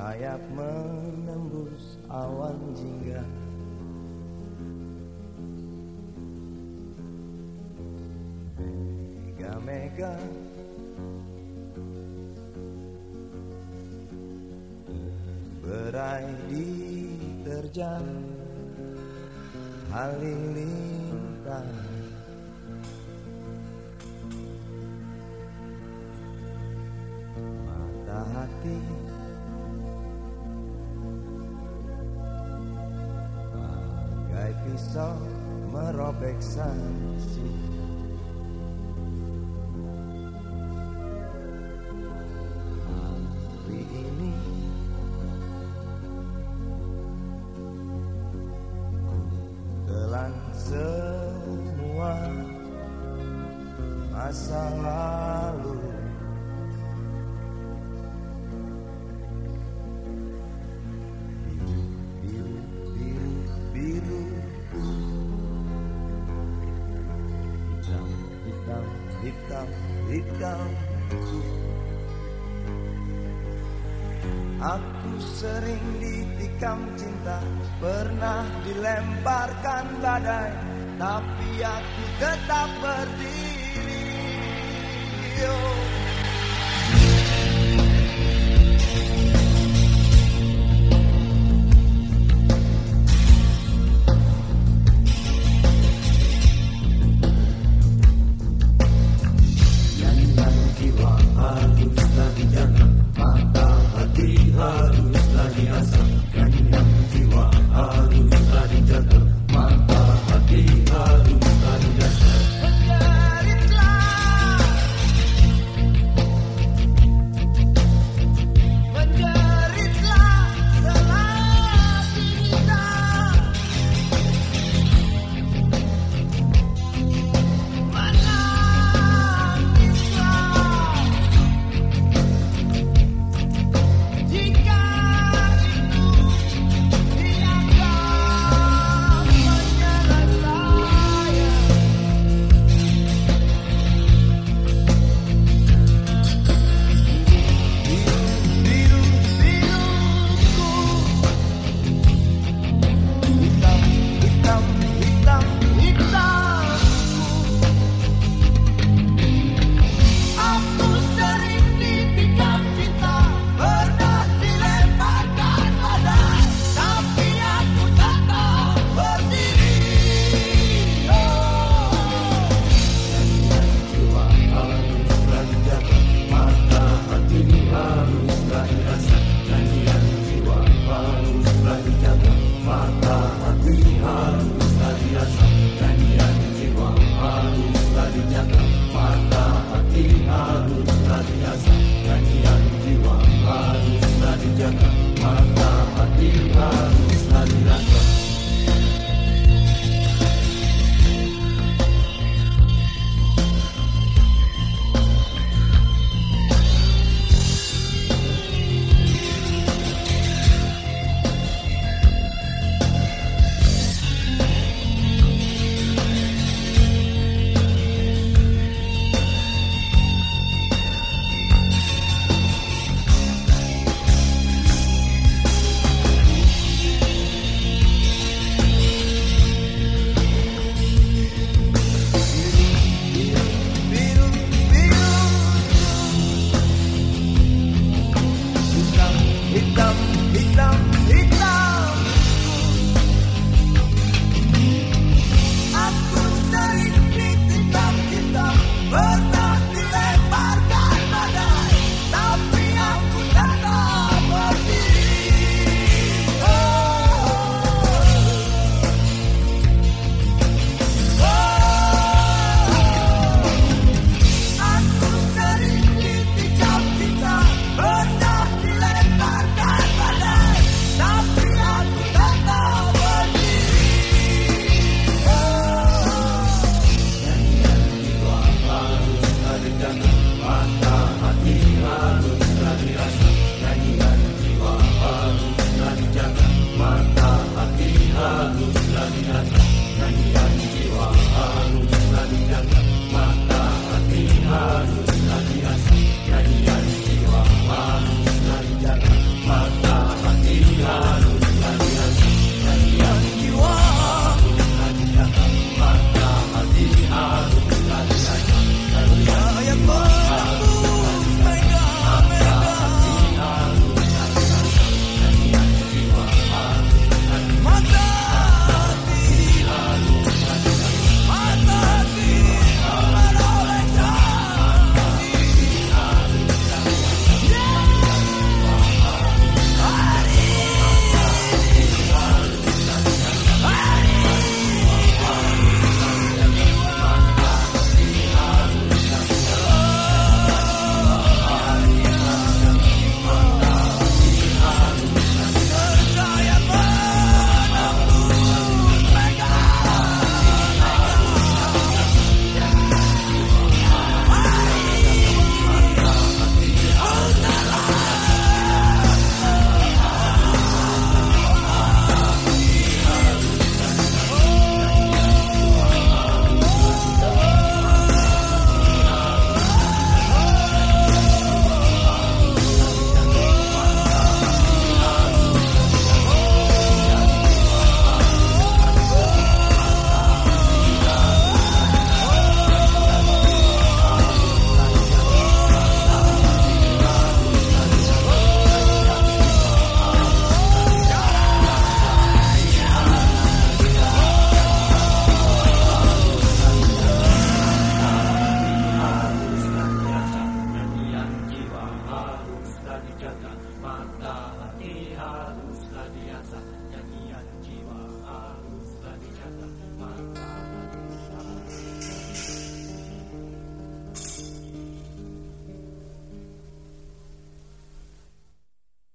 Sayap menembus awan jingga. Mega-mega. Berai diterjang Halilintar Mata hati pisau merobek sanksi Hari ini telan semua masa lalu hitam hitam hitam Aku sering ditikam cinta Pernah dilemparkan badai Tapi aku tetap berdiri oh.